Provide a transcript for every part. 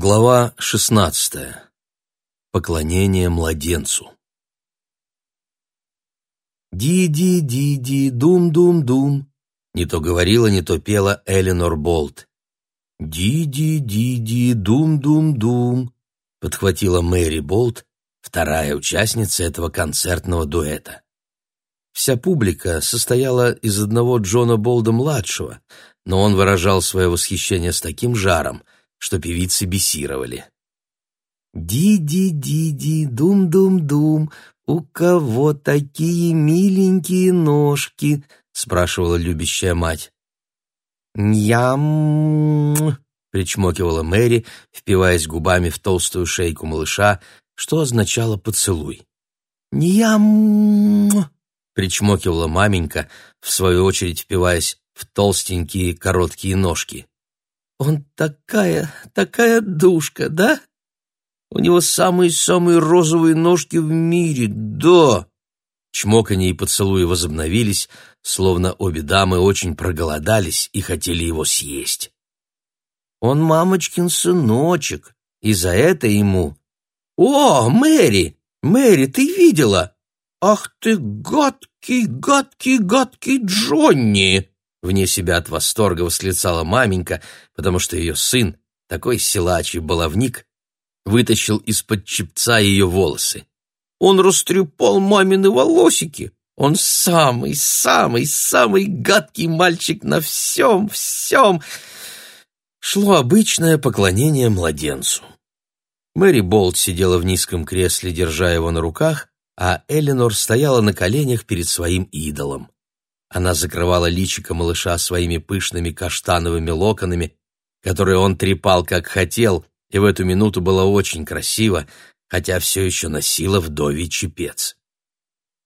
Глава 16. Поклонение младенцу. «Ди-ди-ди-ди, дум-дум-дум», — не то говорила, не то пела Эленор Болт. «Ди-ди-ди-ди, дум-дум-дум», — подхватила Мэри Болт, вторая участница этого концертного дуэта. Вся публика состояла из одного Джона Болда-младшего, но он выражал свое восхищение с таким жаром — что певицы бесировали. «Ди-ди-ди-ди, дум-дум-дум, у кого такие миленькие ножки?» — спрашивала любящая мать. «Ням!» — причмокивала Мэри, впиваясь губами в толстую шейку малыша, что означало «поцелуй». «Ням!» — причмокивала маменька, в свою очередь впиваясь в толстенькие короткие ножки. Он такая, такая душка, да? У него самые-самые розовые ножки в мире, да!» Чмоканье и поцелуи возобновились, словно обе дамы очень проголодались и хотели его съесть. «Он мамочкин сыночек, и за это ему...» «О, Мэри! Мэри, ты видела? Ах ты гадкий, гадкий, гадкий Джонни!» Вне себя от восторга восклицала маменька, потому что ее сын, такой силачий баловник, вытащил из-под чепца ее волосы. «Он растрепал мамины волосики! Он самый, самый, самый гадкий мальчик на всем, всем!» Шло обычное поклонение младенцу. Мэри Болт сидела в низком кресле, держа его на руках, а Эленор стояла на коленях перед своим идолом. Она закрывала личико малыша своими пышными каштановыми локонами, которые он трепал как хотел, и в эту минуту было очень красиво, хотя все еще носила вдовий чепец.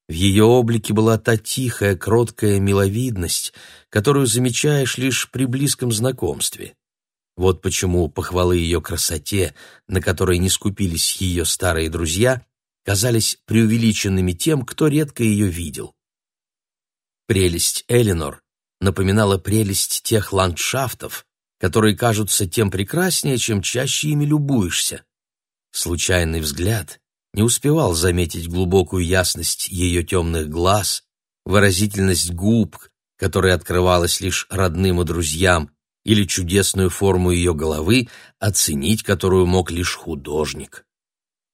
В ее облике была та тихая, кроткая миловидность, которую замечаешь лишь при близком знакомстве. Вот почему похвалы ее красоте, на которой не скупились ее старые друзья, казались преувеличенными тем, кто редко ее видел. Прелесть Элинор напоминала прелесть тех ландшафтов, которые кажутся тем прекраснее, чем чаще ими любуешься. Случайный взгляд не успевал заметить глубокую ясность ее темных глаз, выразительность губ, которая открывалась лишь родным и друзьям, или чудесную форму ее головы, оценить которую мог лишь художник.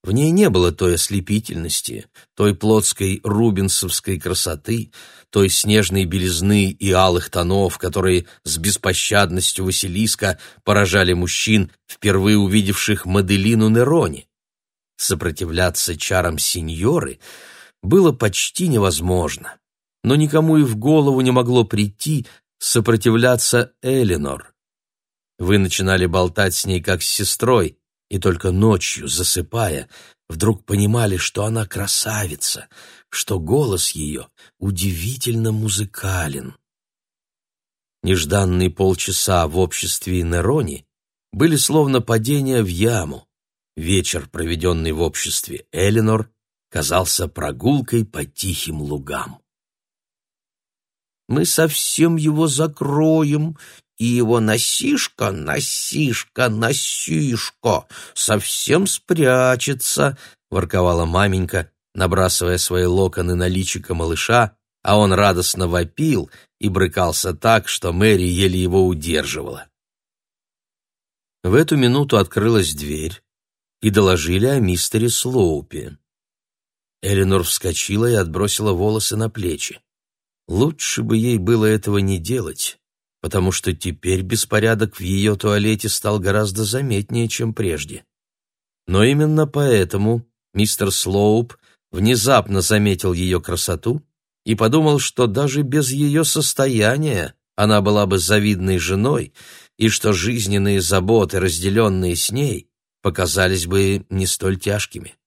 В ней не было той ослепительности, той плотской рубинсовской красоты, той снежной белизны и алых тонов, которые с беспощадностью Василиска поражали мужчин, впервые увидевших Маделину Нерони. Сопротивляться чарам сеньоры было почти невозможно, но никому и в голову не могло прийти сопротивляться Элинор. Вы начинали болтать с ней как с сестрой, и только ночью, засыпая, вдруг понимали, что она красавица, что голос ее удивительно музыкален. Нежданные полчаса в обществе Нерони были словно падение в яму. Вечер, проведенный в обществе Эленор, казался прогулкой по тихим лугам. «Мы совсем его закроем и его носишка, носишка, носишка совсем спрячется, — ворковала маменька, набрасывая свои локоны на личико малыша, а он радостно вопил и брыкался так, что Мэри еле его удерживала. В эту минуту открылась дверь и доложили о мистере Слоупе. Эленор вскочила и отбросила волосы на плечи. Лучше бы ей было этого не делать потому что теперь беспорядок в ее туалете стал гораздо заметнее, чем прежде. Но именно поэтому мистер Слоуп внезапно заметил ее красоту и подумал, что даже без ее состояния она была бы завидной женой, и что жизненные заботы, разделенные с ней, показались бы не столь тяжкими.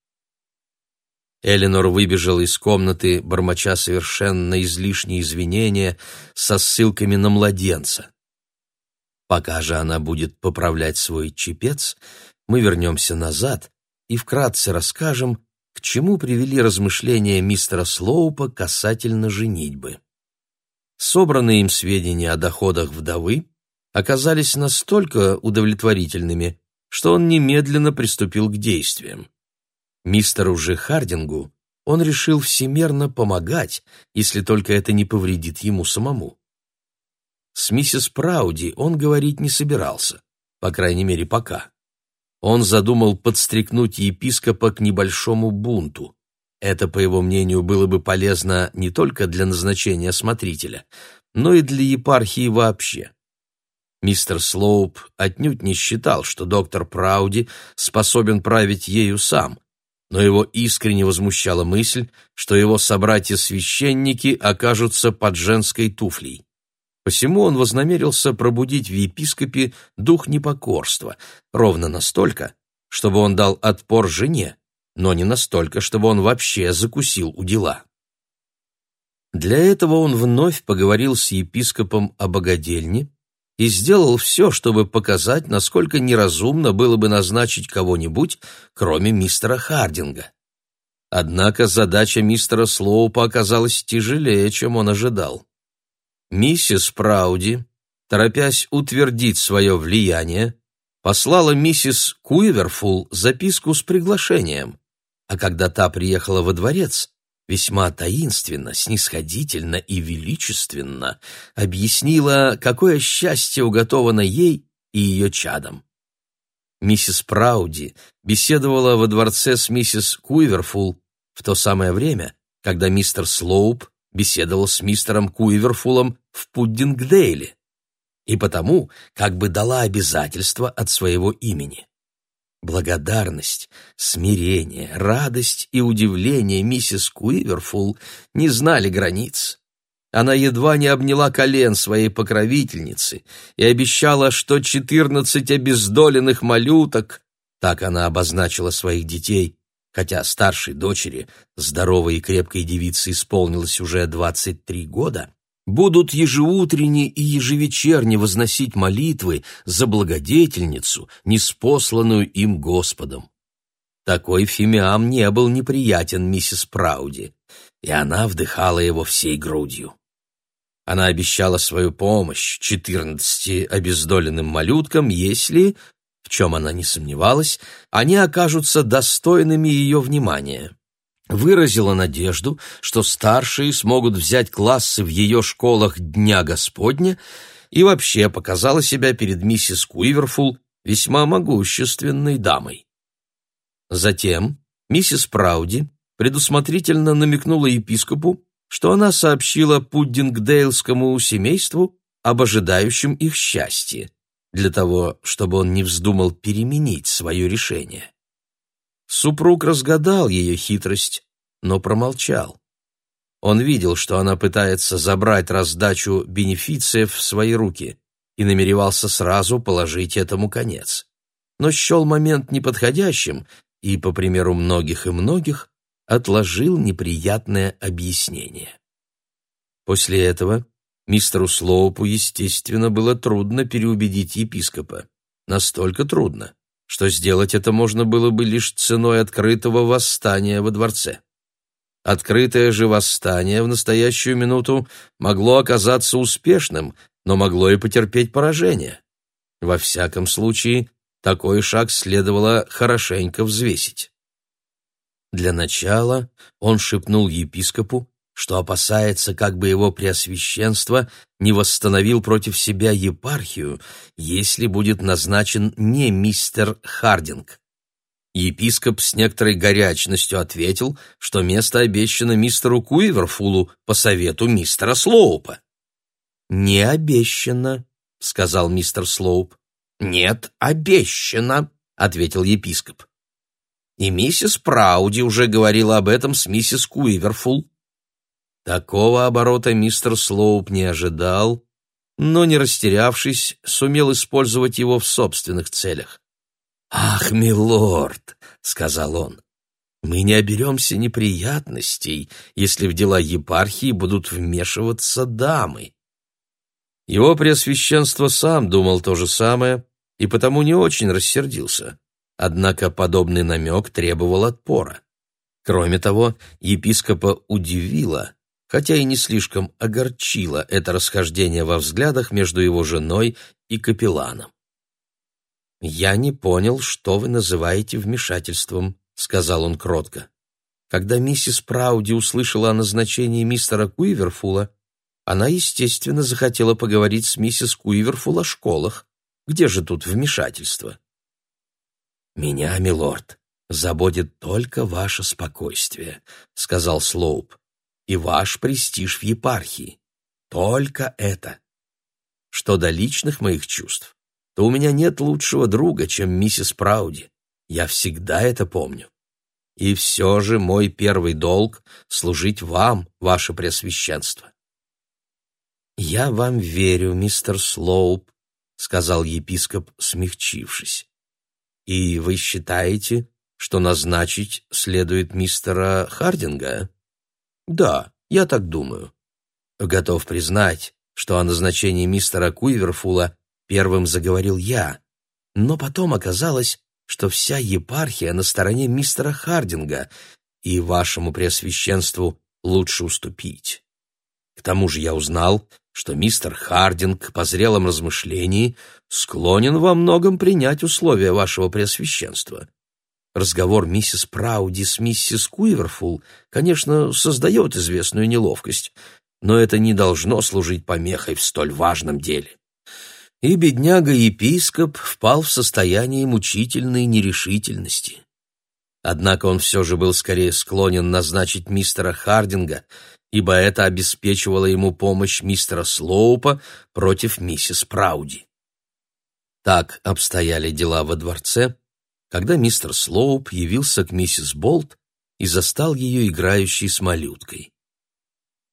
Эленор выбежала из комнаты, бормоча совершенно излишние извинения со ссылками на младенца. Пока же она будет поправлять свой чепец, мы вернемся назад и вкратце расскажем, к чему привели размышления мистера Слоупа касательно женитьбы. Собранные им сведения о доходах вдовы оказались настолько удовлетворительными, что он немедленно приступил к действиям. Мистеру же Хардингу он решил всемерно помогать, если только это не повредит ему самому. С миссис Прауди он говорить не собирался, по крайней мере, пока. Он задумал подстрекнуть епископа к небольшому бунту. Это, по его мнению, было бы полезно не только для назначения смотрителя, но и для епархии вообще. Мистер Слоуп отнюдь не считал, что доктор Прауди способен править ею сам, но его искренне возмущала мысль, что его собратья-священники окажутся под женской туфлей. Посему он вознамерился пробудить в епископе дух непокорства, ровно настолько, чтобы он дал отпор жене, но не настолько, чтобы он вообще закусил у дела. Для этого он вновь поговорил с епископом о богадельне и сделал все, чтобы показать, насколько неразумно было бы назначить кого-нибудь, кроме мистера Хардинга. Однако задача мистера Слоупа оказалась тяжелее, чем он ожидал. Миссис Прауди, торопясь утвердить свое влияние, послала миссис Куиверфул записку с приглашением, а когда та приехала во дворец, весьма таинственно, снисходительно и величественно объяснила, какое счастье уготовано ей и ее чадам. Миссис Прауди беседовала во дворце с миссис Куиверфул в то самое время, когда мистер Слоуп беседовал с мистером Куиверфулом в Пуддингдейле, и потому как бы дала обязательство от своего имени. Благодарность, смирение, радость и удивление миссис Куиверфул не знали границ. Она едва не обняла колен своей покровительницы и обещала, что четырнадцать обездоленных малюток, так она обозначила своих детей, хотя старшей дочери, здоровой и крепкой девице, исполнилось уже двадцать три года, будут ежеутренне и ежевечерне возносить молитвы за благодетельницу, неспосланную им Господом. Такой фимиам не был неприятен миссис Прауди, и она вдыхала его всей грудью. Она обещала свою помощь четырнадцати обездоленным малюткам, если, в чем она не сомневалась, они окажутся достойными ее внимания выразила надежду, что старшие смогут взять классы в ее школах Дня Господня и вообще показала себя перед миссис Куиверфул весьма могущественной дамой. Затем миссис Прауди предусмотрительно намекнула епископу, что она сообщила пуддингдейлскому семейству об ожидающем их счастье, для того, чтобы он не вздумал переменить свое решение. Супруг разгадал ее хитрость, но промолчал. Он видел, что она пытается забрать раздачу бенефициев в свои руки и намеревался сразу положить этому конец. Но счел момент неподходящим и, по примеру многих и многих, отложил неприятное объяснение. После этого мистеру Слоупу, естественно, было трудно переубедить епископа. Настолько трудно, что сделать это можно было бы лишь ценой открытого восстания во дворце. Открытое же восстание в настоящую минуту могло оказаться успешным, но могло и потерпеть поражение. Во всяком случае, такой шаг следовало хорошенько взвесить. Для начала он шепнул епископу, что опасается, как бы его преосвященство не восстановил против себя епархию, если будет назначен не мистер Хардинг. Епископ с некоторой горячностью ответил, что место обещано мистеру Куиверфулу по совету мистера Слоупа. «Не обещано», — сказал мистер Слоуп. «Нет, обещано», — ответил епископ. И миссис Прауди уже говорила об этом с миссис Куиверфул. Такого оборота мистер Слоуп не ожидал, но, не растерявшись, сумел использовать его в собственных целях. «Ах, милорд!» — сказал он. «Мы не оберемся неприятностей, если в дела епархии будут вмешиваться дамы». Его преосвященство сам думал то же самое и потому не очень рассердился. Однако подобный намек требовал отпора. Кроме того, епископа удивило, хотя и не слишком огорчило это расхождение во взглядах между его женой и капелланом. «Я не понял, что вы называете вмешательством», — сказал он кротко. Когда миссис Прауди услышала о назначении мистера Куиверфула, она, естественно, захотела поговорить с миссис Куиверфул о школах. Где же тут вмешательство? «Меня, милорд, заботит только ваше спокойствие», — сказал Слоуп, — «и ваш престиж в епархии. Только это. Что до личных моих чувств, то у меня нет лучшего друга, чем миссис Прауди. Я всегда это помню. И все же мой первый долг — служить вам, ваше Преосвященство. «Я вам верю, мистер Слоуп», — сказал епископ, смягчившись. «И вы считаете, что назначить следует мистера Хардинга?» «Да, я так думаю. Готов признать, что о назначении мистера Куиверфула первым заговорил я, но потом оказалось, что вся епархия на стороне мистера Хардинга, и вашему преосвященству лучше уступить. К тому же я узнал, что мистер Хардинг по зрелом размышлении склонен во многом принять условия вашего преосвященства. Разговор миссис Прауди с миссис Куиверфул, конечно, создает известную неловкость, но это не должно служить помехой в столь важном деле. И бедняга-епископ впал в состояние мучительной нерешительности. Однако он все же был скорее склонен назначить мистера Хардинга, ибо это обеспечивало ему помощь мистера Слоупа против миссис Прауди. Так обстояли дела во дворце, когда мистер Слоуп явился к миссис Болт и застал ее играющей с малюткой.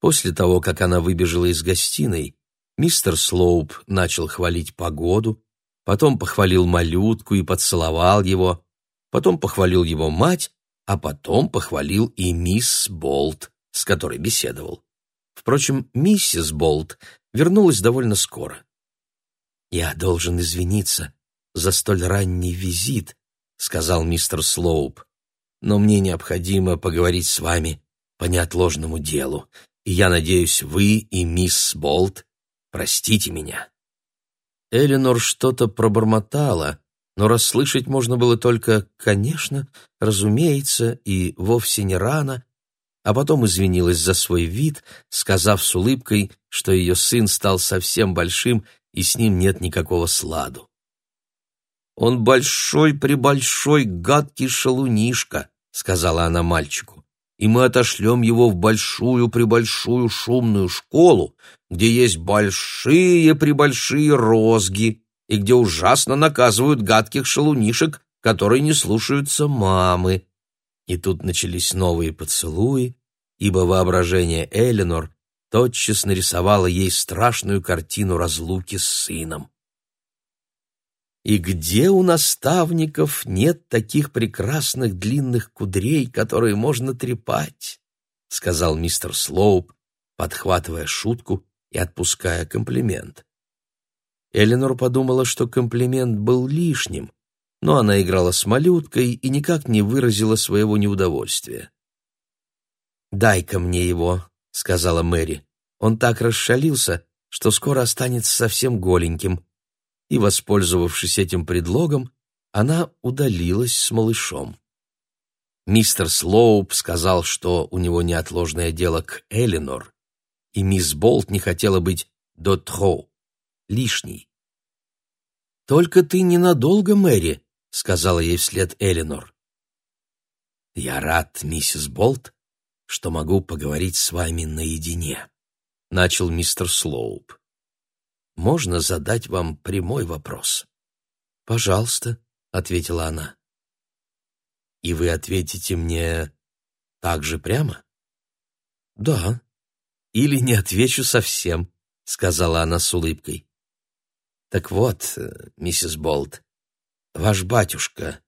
После того, как она выбежала из гостиной, мистер Слоуп начал хвалить погоду, потом похвалил малютку и поцеловал его, потом похвалил его мать, а потом похвалил и мисс Болт, с которой беседовал. Впрочем, миссис Болт вернулась довольно скоро. «Я должен извиниться за столь ранний визит», — сказал мистер Слоуп, «но мне необходимо поговорить с вами по неотложному делу, и я надеюсь, вы и мисс Болт простите меня». Эленор что-то пробормотала, но расслышать можно было только «конечно», «разумеется» и «вовсе не рано», а потом извинилась за свой вид, сказав с улыбкой, что ее сын стал совсем большим и с ним нет никакого сладу. «Он большой-пребольшой гадкий шалунишка», — сказала она мальчику, «и мы отошлем его в большую-пребольшую шумную школу, где есть большие-пребольшие розги и где ужасно наказывают гадких шалунишек, которые не слушаются мамы». И тут начались новые поцелуи, ибо воображение Эленор тотчас нарисовало ей страшную картину разлуки с сыном. И где у наставников нет таких прекрасных длинных кудрей, которые можно трепать? — сказал мистер Слоуп, подхватывая шутку и отпуская комплимент. Эленор подумала, что комплимент был лишним, но она играла с малюткой и никак не выразила своего неудовольствия. «Дай-ка мне его», — сказала Мэри. «Он так расшалился, что скоро останется совсем голеньким». И, воспользовавшись этим предлогом, она удалилась с малышом. Мистер Слоуп сказал, что у него неотложное дело к Элинор, и мисс Болт не хотела быть дотро, лишней. «Только ты ненадолго, Мэри», — сказала ей вслед Элинор. «Я рад, миссис Болт, что могу поговорить с вами наедине», — начал мистер Слоуп. «Можно задать вам прямой вопрос?» «Пожалуйста», — ответила она. «И вы ответите мне так же прямо?» «Да». «Или не отвечу совсем», — сказала она с улыбкой. «Так вот, э, миссис Болт, ваш батюшка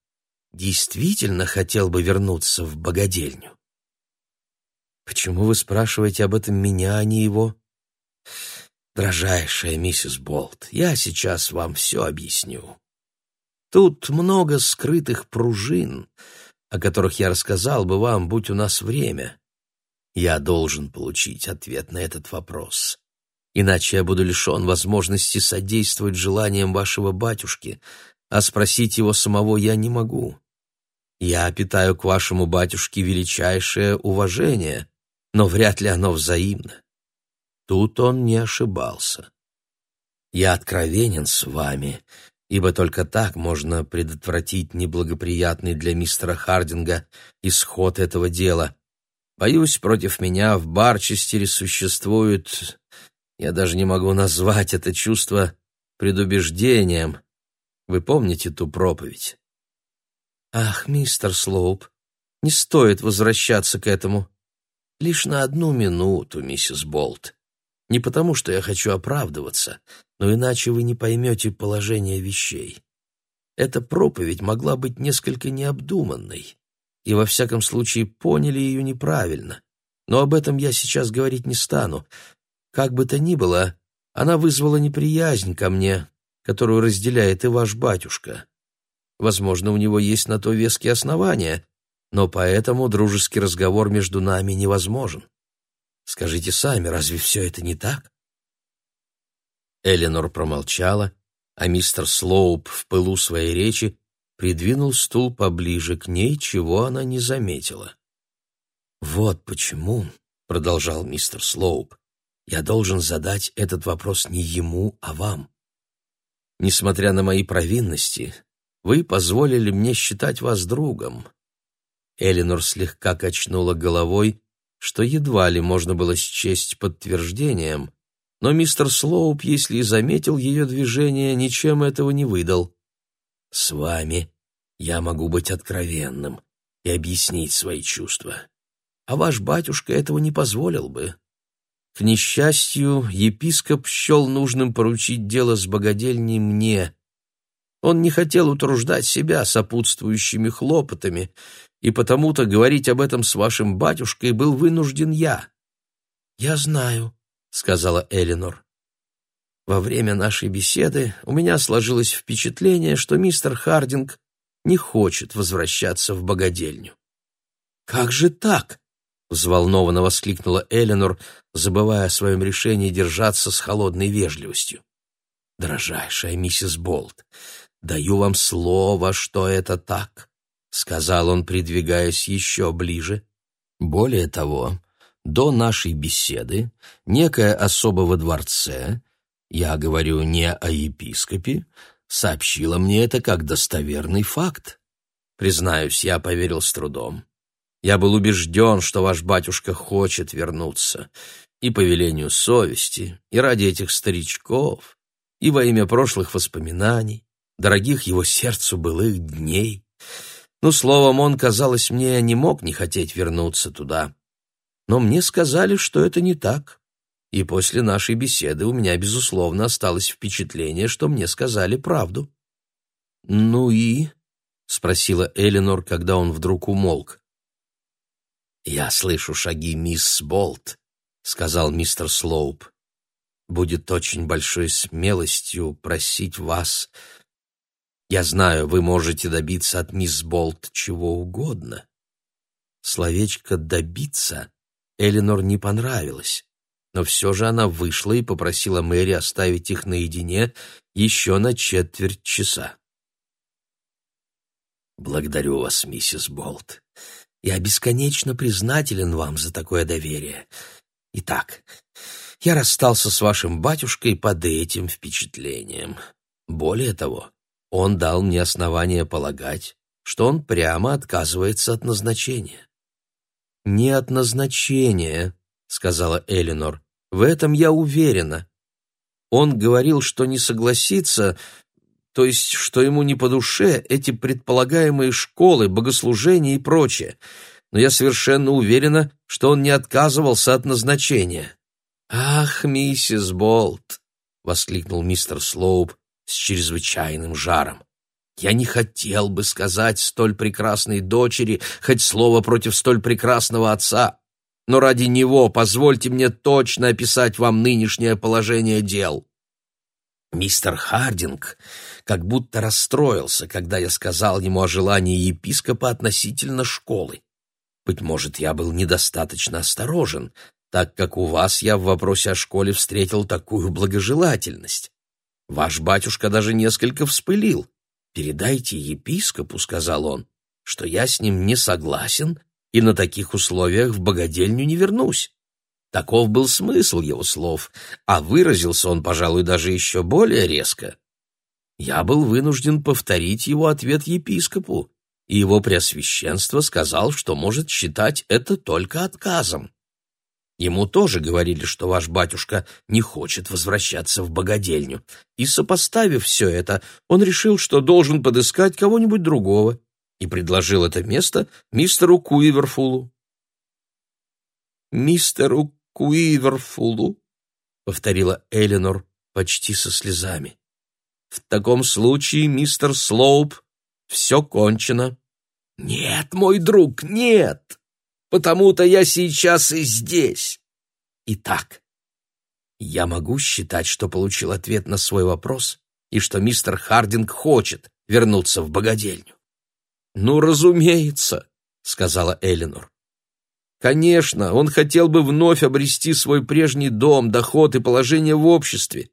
действительно хотел бы вернуться в богадельню?» Почему вы спрашиваете об этом меня, а не его? Дорожайшая миссис Болт, я сейчас вам все объясню. Тут много скрытых пружин, о которых я рассказал бы вам, будь у нас время. Я должен получить ответ на этот вопрос. Иначе я буду лишен возможности содействовать желаниям вашего батюшки, а спросить его самого я не могу. Я питаю к вашему батюшке величайшее уважение, но вряд ли оно взаимно. Тут он не ошибался. Я откровенен с вами, ибо только так можно предотвратить неблагоприятный для мистера Хардинга исход этого дела. Боюсь, против меня в Барчестере существует, я даже не могу назвать это чувство предубеждением. Вы помните ту проповедь? Ах, мистер Слоуп, не стоит возвращаться к этому. Лишь на одну минуту, миссис Болт. Не потому, что я хочу оправдываться, но иначе вы не поймете положение вещей. Эта проповедь могла быть несколько необдуманной, и во всяком случае поняли ее неправильно. Но об этом я сейчас говорить не стану. Как бы то ни было, она вызвала неприязнь ко мне, которую разделяет и ваш батюшка. Возможно, у него есть на то веские основания, но поэтому дружеский разговор между нами невозможен. Скажите сами, разве все это не так? Эленор промолчала, а мистер Слоуп в пылу своей речи придвинул стул поближе к ней, чего она не заметила. «Вот почему», — продолжал мистер Слоуп, — «я должен задать этот вопрос не ему, а вам. Несмотря на мои провинности, вы позволили мне считать вас другом». Эленор слегка качнула головой, что едва ли можно было счесть подтверждением, но мистер Слоуп, если и заметил ее движение, ничем этого не выдал. «С вами я могу быть откровенным и объяснить свои чувства, а ваш батюшка этого не позволил бы». К несчастью, епископ счел нужным поручить дело с богадельней мне. Он не хотел утруждать себя сопутствующими хлопотами, и потому-то говорить об этом с вашим батюшкой был вынужден я. «Я знаю», — сказала Элинор. Во время нашей беседы у меня сложилось впечатление, что мистер Хардинг не хочет возвращаться в богадельню. «Как же так?» — взволнованно воскликнула Эленор, забывая о своем решении держаться с холодной вежливостью. «Дорожайшая миссис Болт, даю вам слово, что это так», — сказал он, придвигаясь еще ближе. «Более того, до нашей беседы некая особа во дворце, я говорю не о епископе, сообщила мне это как достоверный факт. Признаюсь, я поверил с трудом. Я был убежден, что ваш батюшка хочет вернуться, и по велению совести, и ради этих старичков, и во имя прошлых воспоминаний, дорогих его сердцу былых дней. Ну, словом, он, казалось мне, не мог не хотеть вернуться туда, но мне сказали, что это не так. И после нашей беседы у меня, безусловно, осталось впечатление, что мне сказали правду. «Ну и?» — спросила Эленор, когда он вдруг умолк. «Я слышу шаги мисс Болт», — сказал мистер Слоуп. «Будет очень большой смелостью просить вас. Я знаю, вы можете добиться от мисс Болт чего угодно». Словечко «добиться» Эленор не понравилось, но все же она вышла и попросила Мэри оставить их наедине еще на четверть часа. «Благодарю вас, миссис Болт. Я бесконечно признателен вам за такое доверие. Итак, я расстался с вашим батюшкой под этим впечатлением. Более того, он дал мне основание полагать, что он прямо отказывается от назначения. «Не от назначения», — сказала Элинор. «В этом я уверена. Он говорил, что не согласится, то есть, что ему не по душе эти предполагаемые школы, богослужения и прочее. Но я совершенно уверена, что он не отказывался от назначения». «Ах, миссис Болт!» — воскликнул мистер Слоуп с чрезвычайным жаром. Я не хотел бы сказать столь прекрасной дочери хоть слово против столь прекрасного отца, но ради него позвольте мне точно описать вам нынешнее положение дел. Мистер Хардинг как будто расстроился, когда я сказал ему о желании епископа относительно школы. Быть может, я был недостаточно осторожен, так как у вас я в вопросе о школе встретил такую благожелательность. Ваш батюшка даже несколько вспылил, «Передайте епископу», — сказал он, — «что я с ним не согласен и на таких условиях в богадельню не вернусь». Таков был смысл его слов, а выразился он, пожалуй, даже еще более резко. Я был вынужден повторить его ответ епископу, и его преосвященство сказал, что может считать это только отказом. Ему тоже говорили, что ваш батюшка не хочет возвращаться в богадельню, и, сопоставив все это, он решил, что должен подыскать кого-нибудь другого, и предложил это место мистеру Куиверфулу. «Мистеру Куиверфулу?» — повторила Эленор почти со слезами. «В таком случае, мистер Слоуп, все кончено». «Нет, мой друг, нет! Потому-то я сейчас и здесь!» «Итак, я могу считать, что получил ответ на свой вопрос и что мистер Хардинг хочет вернуться в богадельню?» «Ну, разумеется», — сказала Эленор. «Конечно, он хотел бы вновь обрести свой прежний дом, доход и положение в обществе.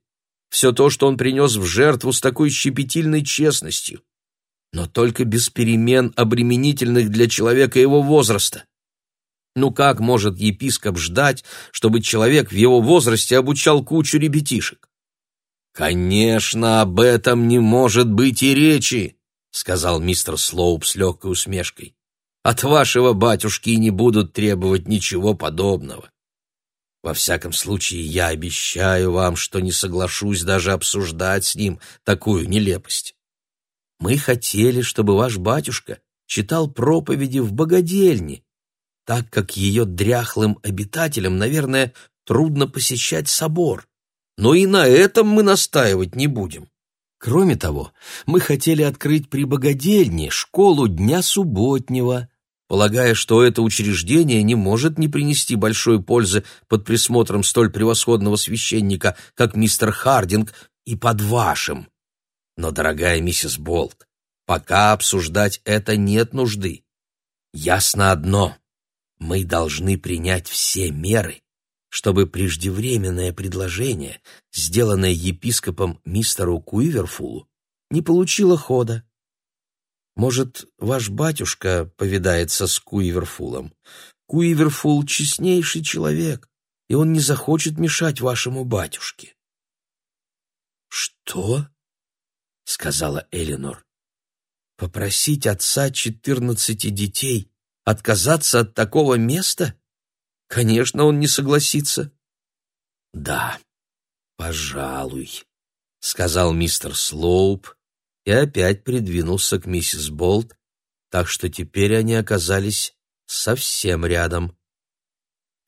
Все то, что он принес в жертву с такой щепетильной честностью но только без перемен, обременительных для человека его возраста. Ну как может епископ ждать, чтобы человек в его возрасте обучал кучу ребятишек? «Конечно, об этом не может быть и речи», — сказал мистер Слоуп с легкой усмешкой. «От вашего батюшки не будут требовать ничего подобного. Во всяком случае, я обещаю вам, что не соглашусь даже обсуждать с ним такую нелепость. Мы хотели, чтобы ваш батюшка читал проповеди в богадельне, так как ее дряхлым обитателям, наверное, трудно посещать собор. Но и на этом мы настаивать не будем. Кроме того, мы хотели открыть при богадельне школу дня субботнего, полагая, что это учреждение не может не принести большой пользы под присмотром столь превосходного священника, как мистер Хардинг, и под вашим. Но, дорогая миссис Болт, пока обсуждать это нет нужды. Ясно одно. Мы должны принять все меры, чтобы преждевременное предложение, сделанное епископом мистеру Куиверфулу, не получило хода. Может, ваш батюшка повидается с Куиверфулом? Куиверфул — честнейший человек, и он не захочет мешать вашему батюшке. — Что? — сказала Элинор. «Попросить отца четырнадцати детей отказаться от такого места? Конечно, он не согласится». «Да, пожалуй», — сказал мистер Слоуп и опять придвинулся к миссис Болт, так что теперь они оказались совсем рядом.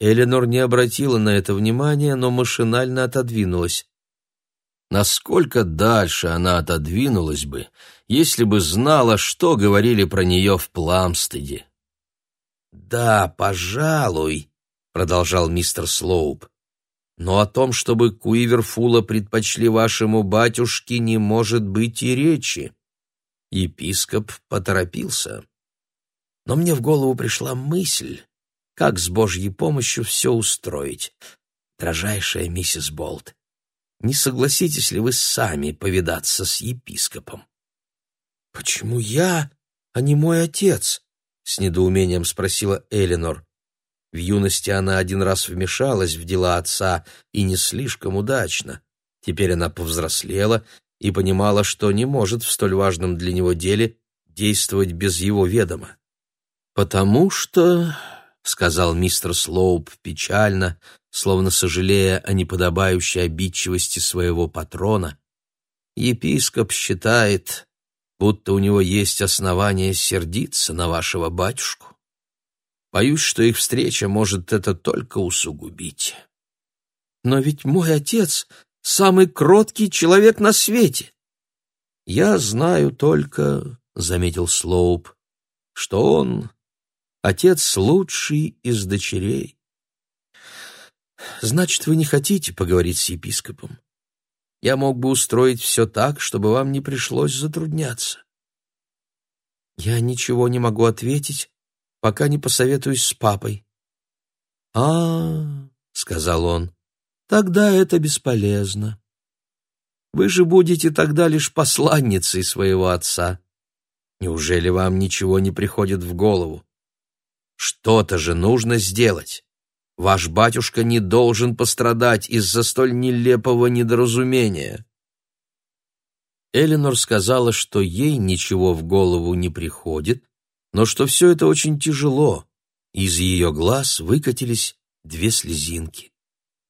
Эленор не обратила на это внимания, но машинально отодвинулась насколько дальше она отодвинулась бы, если бы знала, что говорили про нее в Пламстеде. «Да, пожалуй», — продолжал мистер Слоуп, «но о том, чтобы Куиверфула предпочли вашему батюшке, не может быть и речи». Епископ поторопился. Но мне в голову пришла мысль, как с Божьей помощью все устроить. Дрожайшая миссис Болт, не согласитесь ли вы сами повидаться с епископом? — Почему я, а не мой отец? — с недоумением спросила Элинор. В юности она один раз вмешалась в дела отца и не слишком удачно. Теперь она повзрослела и понимала, что не может в столь важном для него деле действовать без его ведома. «Потому что — сказал мистер Слоуп печально, словно сожалея о неподобающей обидчивости своего патрона. «Епископ считает, будто у него есть основания сердиться на вашего батюшку. Боюсь, что их встреча может это только усугубить. Но ведь мой отец — самый кроткий человек на свете. Я знаю только, — заметил Слоуп, — что он Отец лучший из дочерей. Значит, вы не хотите поговорить с епископом? Я мог бы устроить все так, чтобы вам не пришлось затрудняться. Я ничего не могу ответить, пока не посоветуюсь с папой. А, -а, -а сказал он, тогда это бесполезно. Вы же будете тогда лишь посланницей своего отца. Неужели вам ничего не приходит в голову? Что-то же нужно сделать. Ваш батюшка не должен пострадать из-за столь нелепого недоразумения. Эленор сказала, что ей ничего в голову не приходит, но что все это очень тяжело. Из ее глаз выкатились две слезинки.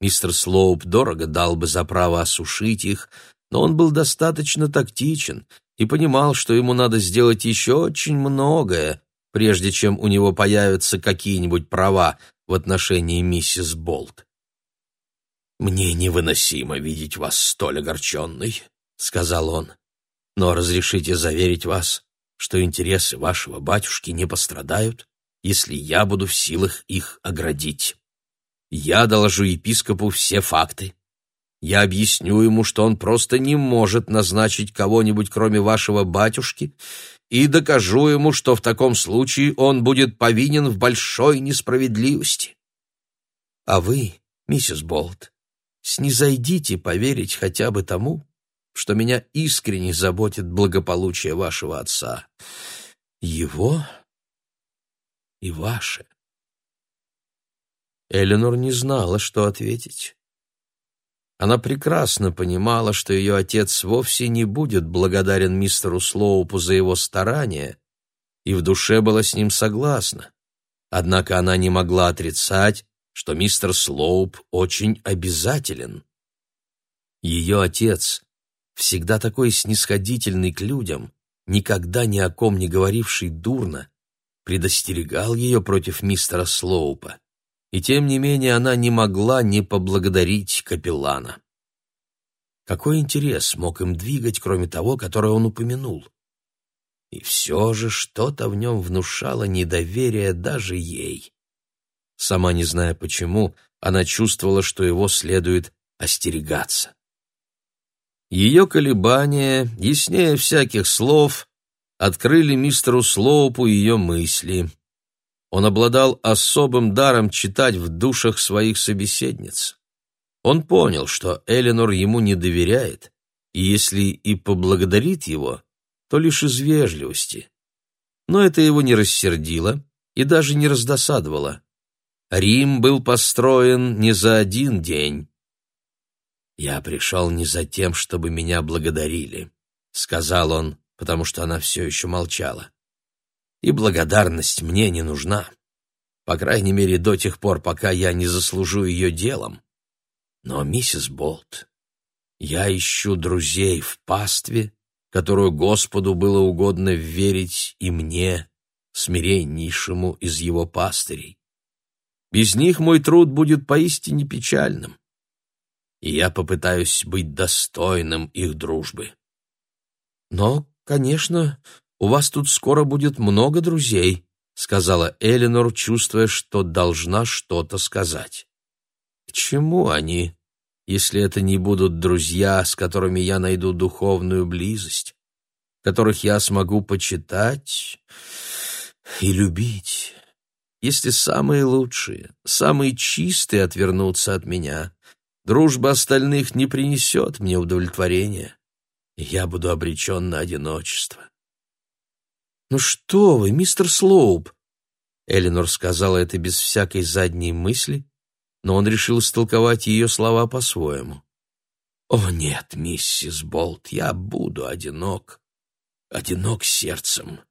Мистер Слоуп дорого дал бы за право осушить их, но он был достаточно тактичен и понимал, что ему надо сделать еще очень многое, прежде чем у него появятся какие-нибудь права в отношении миссис Болт. «Мне невыносимо видеть вас столь огорченной», — сказал он. «Но разрешите заверить вас, что интересы вашего батюшки не пострадают, если я буду в силах их оградить. Я доложу епископу все факты. Я объясню ему, что он просто не может назначить кого-нибудь, кроме вашего батюшки, и докажу ему, что в таком случае он будет повинен в большой несправедливости. А вы, миссис Болт, снизойдите поверить хотя бы тому, что меня искренне заботит благополучие вашего отца. Его и ваше. Эленор не знала, что ответить. Она прекрасно понимала, что ее отец вовсе не будет благодарен мистеру Слоупу за его старания, и в душе была с ним согласна. Однако она не могла отрицать, что мистер Слоуп очень обязателен. Ее отец, всегда такой снисходительный к людям, никогда ни о ком не говоривший дурно, предостерегал ее против мистера Слоупа, и тем не менее она не могла не поблагодарить капеллана. Какой интерес мог им двигать, кроме того, который он упомянул? И все же что-то в нем внушало недоверие даже ей. Сама не зная почему, она чувствовала, что его следует остерегаться. Ее колебания, яснее всяких слов, открыли мистеру Слоупу ее мысли. Он обладал особым даром читать в душах своих собеседниц. Он понял, что Эленор ему не доверяет, и если и поблагодарит его, то лишь из вежливости. Но это его не рассердило и даже не раздосадовало. Рим был построен не за один день, «Я пришел не за тем, чтобы меня благодарили», — сказал он, потому что она все еще молчала. «И благодарность мне не нужна, по крайней мере, до тех пор, пока я не заслужу ее делом. Но, миссис Болт, я ищу друзей в пастве, которую Господу было угодно верить и мне, смиреннейшему из его пастырей. Без них мой труд будет поистине печальным и я попытаюсь быть достойным их дружбы. Но, конечно, у вас тут скоро будет много друзей, сказала Эленор, чувствуя, что должна что-то сказать. К чему они, если это не будут друзья, с которыми я найду духовную близость, которых я смогу почитать и любить? Если самые лучшие, самые чистые отвернутся от меня, Дружба остальных не принесет мне удовлетворения, и я буду обречен на одиночество. «Ну что вы, мистер Слоуп!» Эленор сказала это без всякой задней мысли, но он решил истолковать ее слова по-своему. «О нет, миссис Болт, я буду одинок, одинок сердцем,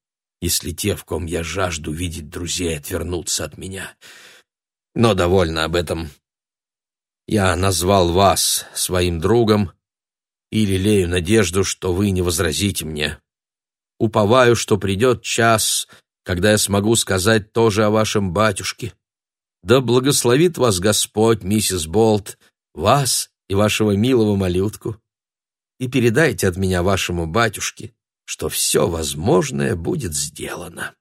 если те, в ком я жажду видеть друзей, отвернутся от меня. Но довольно об этом. Я назвал вас своим другом и лелею надежду, что вы не возразите мне. Уповаю, что придет час, когда я смогу сказать тоже о вашем батюшке. Да благословит вас Господь, миссис Болт, вас и вашего милого малютку. И передайте от меня вашему батюшке, что все возможное будет сделано.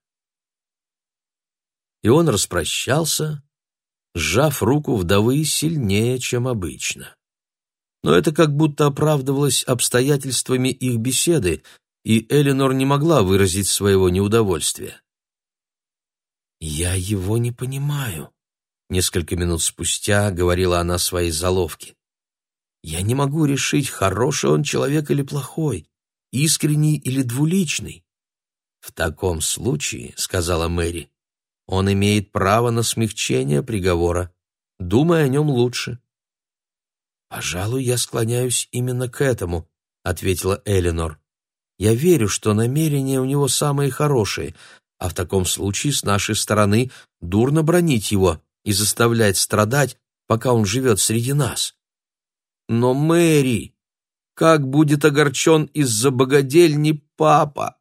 И он распрощался, сжав руку вдовы сильнее, чем обычно. Но это как будто оправдывалось обстоятельствами их беседы, и Эленор не могла выразить своего неудовольствия. «Я его не понимаю», — несколько минут спустя говорила она своей заловке. Я не могу решить, хороший он человек или плохой, искренний или двуличный. В таком случае, сказала Мэри, он имеет право на смягчение приговора. Думай о нем лучше. Пожалуй, я склоняюсь именно к этому, ответила Элинор. Я верю, что намерения у него самые хорошие, а в таком случае с нашей стороны дурно бронить его и заставлять страдать, пока он живет среди нас. Но Мэри, как будет огорчен из-за богадельни папа?